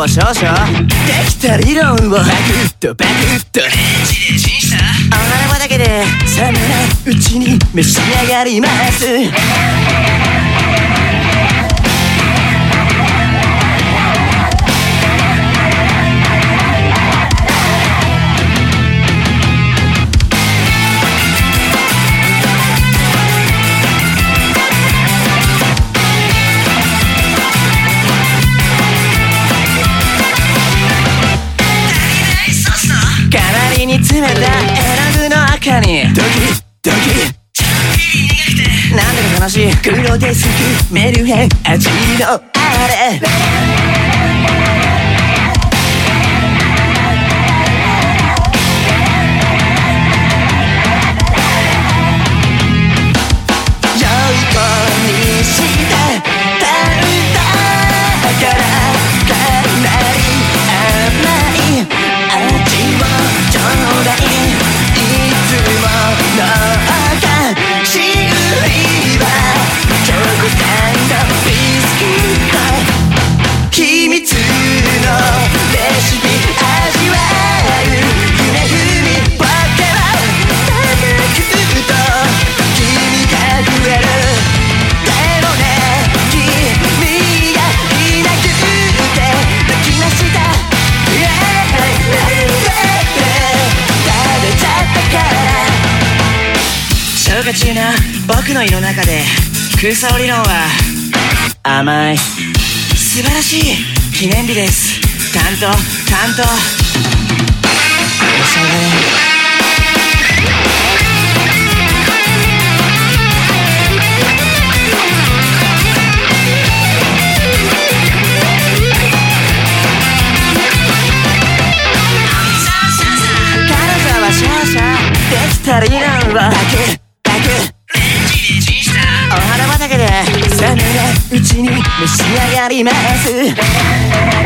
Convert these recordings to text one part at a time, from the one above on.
は少々できた理論をバクッとバクッとレンジでチンした。お花畑で冷めないうちに召し上がりますなり煮詰めた絵の具の赤にドキドキ。なんだか悲しい。黒デスクメルヘン。味のあれ。消化中な。僕の胃の中で空想理論は甘い。素晴らしい記念日です。担当担当。おしゃれ彼女は少々できうちに召し上がります。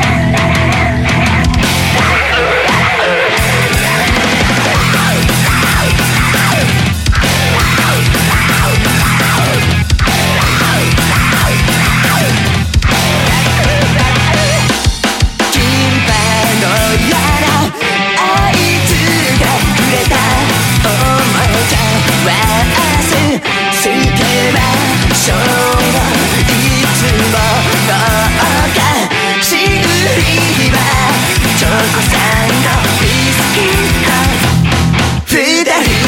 that